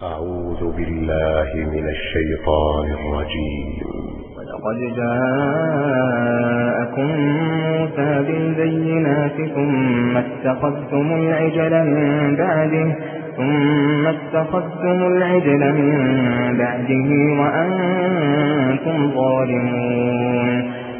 أعوذ بالله من الشيطان الرجيم. ولقد جاءكم موسى بالبينات ثم اتخذتم العجل من بعده ثم اتخذتم العجل من بعده وأنتم ظالمون.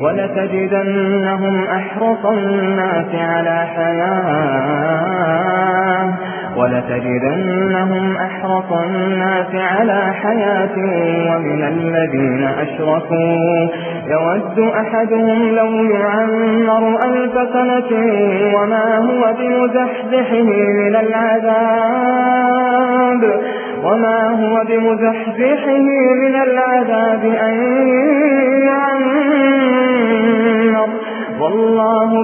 ولتجدنهم أحرص الناس على حياة. ولتجدنهم أحرص الناس على حياة ومن الذين أشركوا. يود أحدهم لو يعمر ألف سنة وما هو بمزحزحه من العذاب. وما هو بمزحزحه من العذاب أن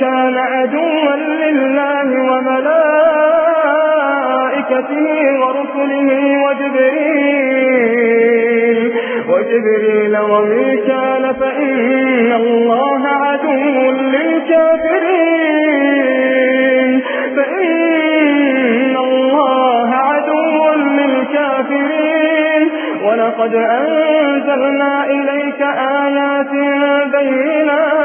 كان عدوا لله وملائكته ورسله وجبريل وجبريل وميكال فإن الله عدو للكافرين. فإن الله عدو للكافرين. ولقد أنزلنا إليك آيات بينات